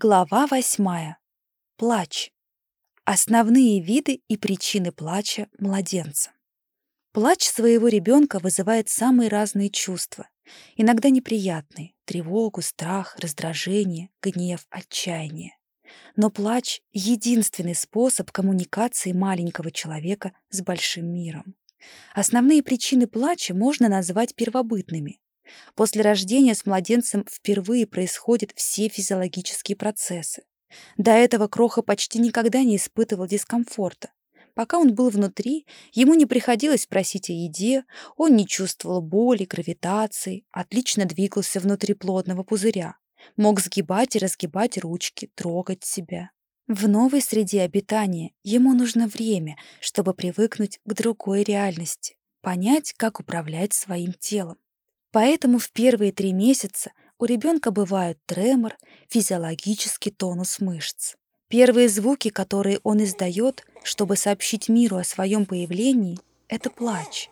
Глава восьмая. Плач. Основные виды и причины плача младенца. Плач своего ребенка вызывает самые разные чувства. Иногда неприятные — тревогу, страх, раздражение, гнев, отчаяние. Но плач — единственный способ коммуникации маленького человека с большим миром. Основные причины плача можно назвать первобытными. После рождения с младенцем впервые происходят все физиологические процессы. До этого Кроха почти никогда не испытывал дискомфорта. Пока он был внутри, ему не приходилось просить о еде, он не чувствовал боли, гравитации, отлично двигался внутри плотного пузыря, мог сгибать и разгибать ручки, трогать себя. В новой среде обитания ему нужно время, чтобы привыкнуть к другой реальности, понять, как управлять своим телом. Поэтому в первые три месяца у ребенка бывают тремор, физиологический тонус мышц. Первые звуки, которые он издает, чтобы сообщить миру о своем появлении, это плач.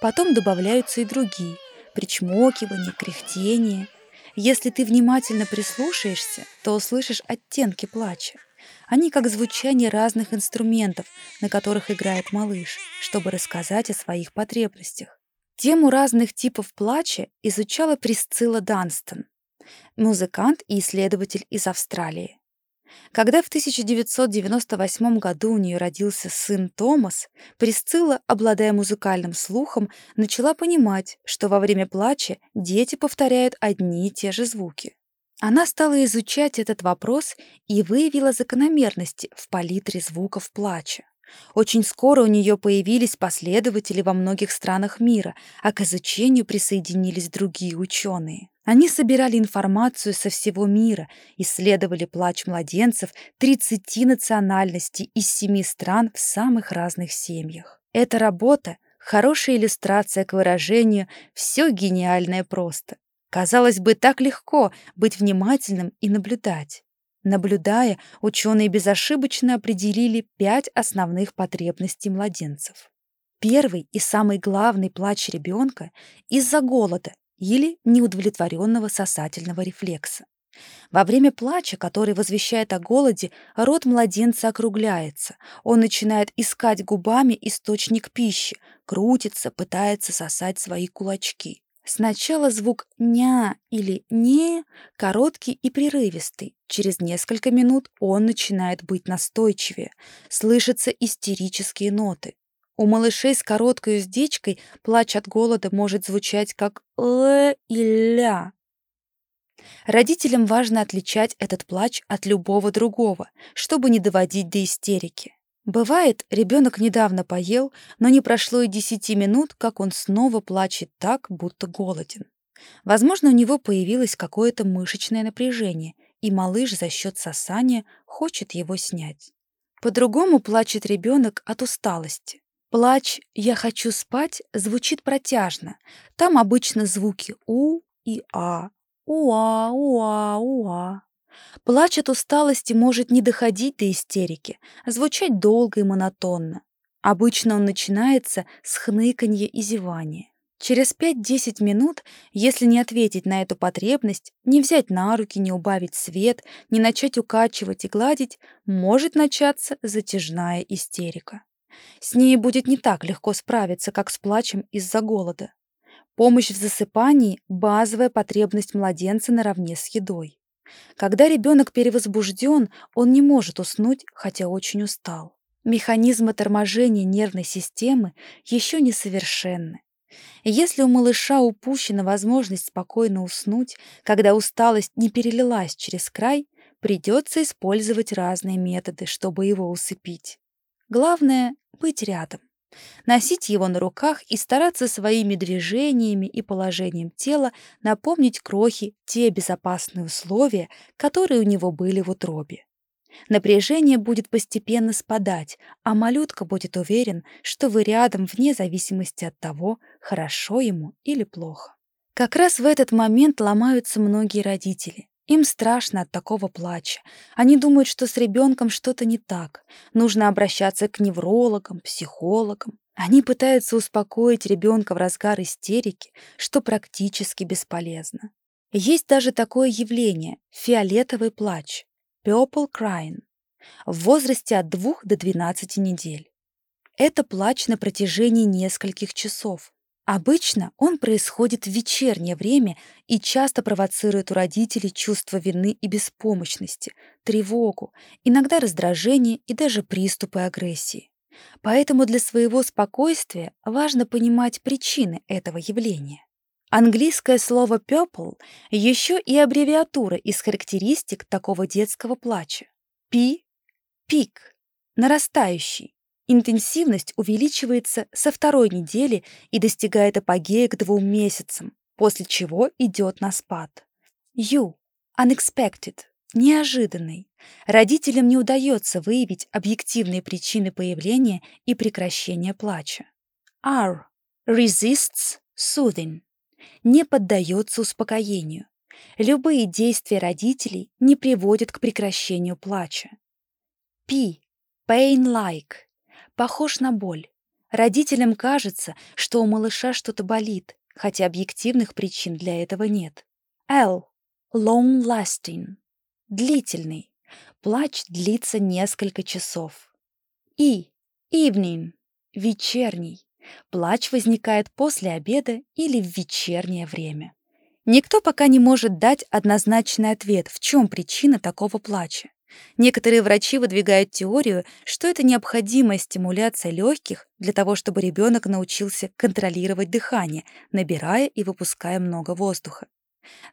Потом добавляются и другие – причмокивание, кряхтение. Если ты внимательно прислушаешься, то услышишь оттенки плача. Они как звучание разных инструментов, на которых играет малыш, чтобы рассказать о своих потребностях. Тему разных типов плача изучала Присцилла Данстон, музыкант и исследователь из Австралии. Когда в 1998 году у нее родился сын Томас, Присцилла, обладая музыкальным слухом, начала понимать, что во время плача дети повторяют одни и те же звуки. Она стала изучать этот вопрос и выявила закономерности в палитре звуков плача. Очень скоро у нее появились последователи во многих странах мира, а к изучению присоединились другие ученые. Они собирали информацию со всего мира, исследовали плач младенцев 30 национальностей из 7 стран в самых разных семьях. Эта работа — хорошая иллюстрация к выражению «все гениальное просто». Казалось бы, так легко быть внимательным и наблюдать. Наблюдая, ученые безошибочно определили пять основных потребностей младенцев. Первый и самый главный плач ребенка из-за голода или неудовлетворенного сосательного рефлекса. Во время плача, который возвещает о голоде, рот младенца округляется. Он начинает искать губами источник пищи, крутится, пытается сосать свои кулачки. Сначала звук «ня» или «не» короткий и прерывистый. Через несколько минут он начинает быть настойчивее. Слышатся истерические ноты. У малышей с короткой уздечкой плач от голода может звучать как «л» и «ля». Родителям важно отличать этот плач от любого другого, чтобы не доводить до истерики. Бывает, ребенок недавно поел, но не прошло и десяти минут, как он снова плачет так, будто голоден. Возможно, у него появилось какое-то мышечное напряжение, и малыш за счет сосания хочет его снять. По-другому плачет ребенок от усталости. Плач «я хочу спать» звучит протяжно. Там обычно звуки «у» и «а». «Уа, уа, уа». Плач от усталости может не доходить до истерики, а звучать долго и монотонно. Обычно он начинается с хныканья и зевания. Через 5-10 минут, если не ответить на эту потребность, не взять на руки, не убавить свет, не начать укачивать и гладить, может начаться затяжная истерика. С ней будет не так легко справиться, как с плачем из-за голода. Помощь в засыпании – базовая потребность младенца наравне с едой. Когда ребенок перевозбужден, он не может уснуть, хотя очень устал. Механизмы торможения нервной системы еще несовершенны. Если у малыша упущена возможность спокойно уснуть, когда усталость не перелилась через край, придется использовать разные методы, чтобы его усыпить. Главное — быть рядом носить его на руках и стараться своими движениями и положением тела напомнить крохи те безопасные условия, которые у него были в утробе. Напряжение будет постепенно спадать, а малютка будет уверен, что вы рядом вне зависимости от того, хорошо ему или плохо. Как раз в этот момент ломаются многие родители. Им страшно от такого плача. Они думают, что с ребенком что-то не так. Нужно обращаться к неврологам, психологам. Они пытаются успокоить ребенка в разгар истерики, что практически бесполезно. Есть даже такое явление — фиолетовый плач. Purple Crying в возрасте от 2 до 12 недель. Это плач на протяжении нескольких часов. Обычно он происходит в вечернее время и часто провоцирует у родителей чувство вины и беспомощности, тревогу, иногда раздражение и даже приступы агрессии. Поэтому для своего спокойствия важно понимать причины этого явления. Английское слово purple еще и аббревиатура из характеристик такого детского плача. P – пик, нарастающий, Интенсивность увеличивается со второй недели и достигает апогея к двум месяцам, после чего идет на спад. U. Unexpected. Неожиданный. Родителям не удается выявить объективные причины появления и прекращения плача. R. Resists soothing. Не поддается успокоению. Любые действия родителей не приводят к прекращению плача. P. Pain-like похож на боль. Родителям кажется, что у малыша что-то болит, хотя объективных причин для этого нет. L. Long-lasting. Длительный. Плач длится несколько часов. E. Evening. Вечерний. Плач возникает после обеда или в вечернее время. Никто пока не может дать однозначный ответ, в чем причина такого плача. Некоторые врачи выдвигают теорию, что это необходимая стимуляция легких для того, чтобы ребенок научился контролировать дыхание, набирая и выпуская много воздуха.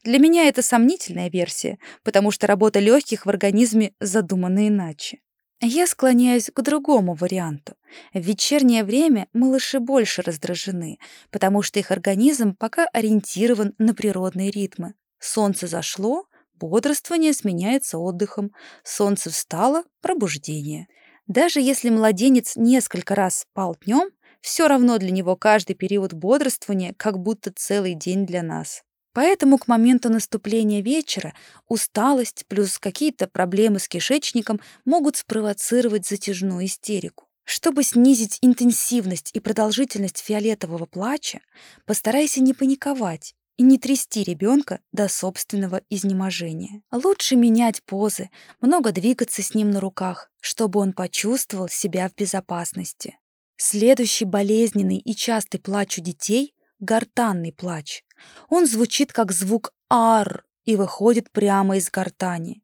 Для меня это сомнительная версия, потому что работа легких в организме задумана иначе. Я склоняюсь к другому варианту. В вечернее время малыши больше раздражены, потому что их организм пока ориентирован на природные ритмы. Солнце зашло, Бодрствование сменяется отдыхом, солнце встало — пробуждение. Даже если младенец несколько раз спал днем, все равно для него каждый период бодрствования как будто целый день для нас. Поэтому к моменту наступления вечера усталость плюс какие-то проблемы с кишечником могут спровоцировать затяжную истерику. Чтобы снизить интенсивность и продолжительность фиолетового плача, постарайся не паниковать и не трясти ребенка до собственного изнеможения. Лучше менять позы, много двигаться с ним на руках, чтобы он почувствовал себя в безопасности. Следующий болезненный и частый плач у детей — гортанный плач. Он звучит как звук «ар» и выходит прямо из гортани.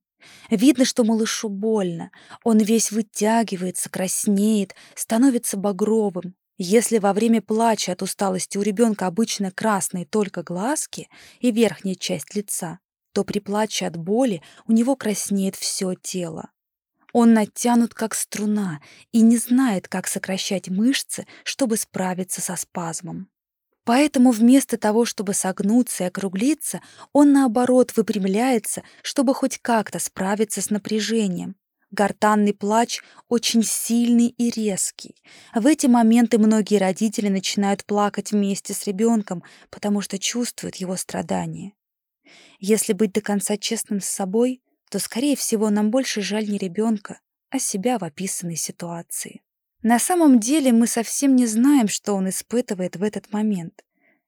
Видно, что малышу больно. Он весь вытягивается, краснеет, становится багровым. Если во время плача от усталости у ребенка обычно красные только глазки и верхняя часть лица, то при плаче от боли у него краснеет все тело. Он натянут как струна и не знает, как сокращать мышцы, чтобы справиться со спазмом. Поэтому вместо того, чтобы согнуться и округлиться, он наоборот выпрямляется, чтобы хоть как-то справиться с напряжением, Гортанный плач очень сильный и резкий. В эти моменты многие родители начинают плакать вместе с ребенком, потому что чувствуют его страдания. Если быть до конца честным с собой, то, скорее всего, нам больше жаль не ребенка, а себя в описанной ситуации. На самом деле мы совсем не знаем, что он испытывает в этот момент.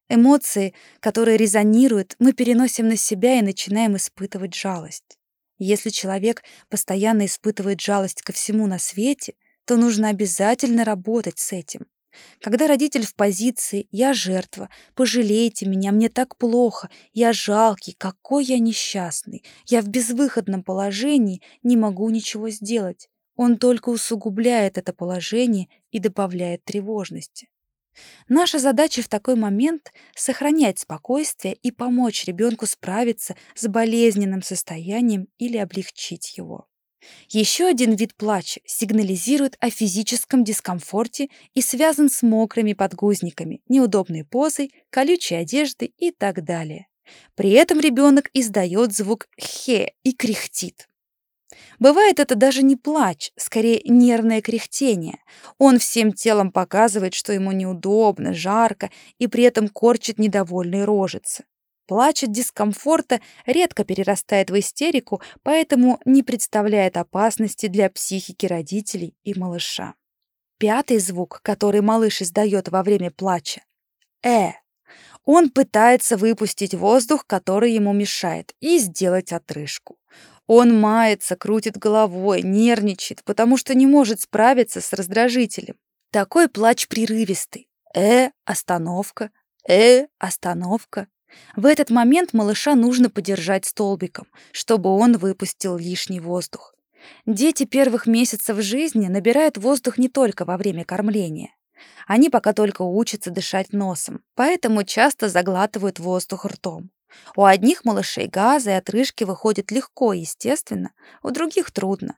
Эмоции, которые резонируют, мы переносим на себя и начинаем испытывать жалость. Если человек постоянно испытывает жалость ко всему на свете, то нужно обязательно работать с этим. Когда родитель в позиции «я жертва», «пожалейте меня, мне так плохо», «я жалкий», «какой я несчастный», «я в безвыходном положении, не могу ничего сделать», он только усугубляет это положение и добавляет тревожности. Наша задача в такой момент — сохранять спокойствие и помочь ребенку справиться с болезненным состоянием или облегчить его. Еще один вид плача сигнализирует о физическом дискомфорте и связан с мокрыми подгузниками, неудобной позой, колючей одеждой и так далее. При этом ребенок издает звук «хе» и кряхтит. Бывает это даже не плач, скорее нервное кряхтение. Он всем телом показывает, что ему неудобно, жарко, и при этом корчит недовольные рожицы. Плач от дискомфорта редко перерастает в истерику, поэтому не представляет опасности для психики родителей и малыша. Пятый звук, который малыш издает во время плача — «э». Он пытается выпустить воздух, который ему мешает, и сделать отрыжку. Он мается, крутит головой, нервничает, потому что не может справиться с раздражителем. Такой плач прерывистый. Э, остановка, э, остановка. В этот момент малыша нужно подержать столбиком, чтобы он выпустил лишний воздух. Дети первых месяцев жизни набирают воздух не только во время кормления. Они пока только учатся дышать носом, поэтому часто заглатывают воздух ртом. У одних малышей газы и отрыжки выходят легко и естественно, у других трудно.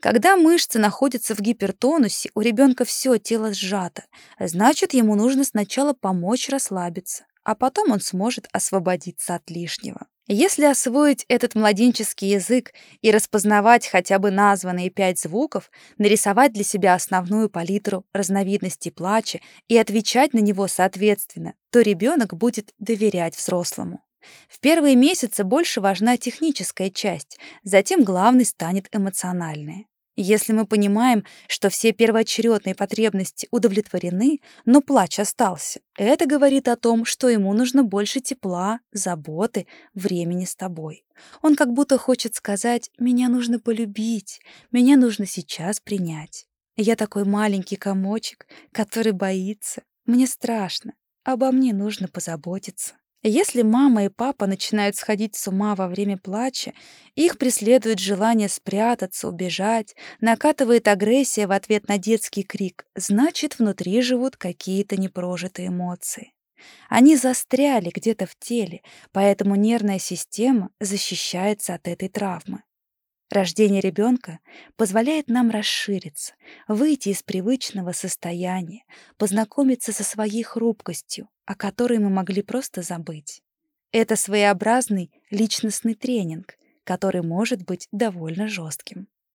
Когда мышцы находятся в гипертонусе, у ребенка все тело сжато, значит, ему нужно сначала помочь расслабиться, а потом он сможет освободиться от лишнего. Если освоить этот младенческий язык и распознавать хотя бы названные пять звуков, нарисовать для себя основную палитру разновидностей плача и отвечать на него соответственно, то ребенок будет доверять взрослому. В первые месяцы больше важна техническая часть, затем главной станет эмоциональная. Если мы понимаем, что все первоочередные потребности удовлетворены, но плач остался, это говорит о том, что ему нужно больше тепла, заботы, времени с тобой. Он как будто хочет сказать «меня нужно полюбить, меня нужно сейчас принять». Я такой маленький комочек, который боится. Мне страшно. Обо мне нужно позаботиться. Если мама и папа начинают сходить с ума во время плача, их преследует желание спрятаться, убежать, накатывает агрессия в ответ на детский крик, значит, внутри живут какие-то непрожитые эмоции. Они застряли где-то в теле, поэтому нервная система защищается от этой травмы. Рождение ребенка позволяет нам расшириться, выйти из привычного состояния, познакомиться со своей хрупкостью, о которой мы могли просто забыть. Это своеобразный личностный тренинг, который может быть довольно жестким.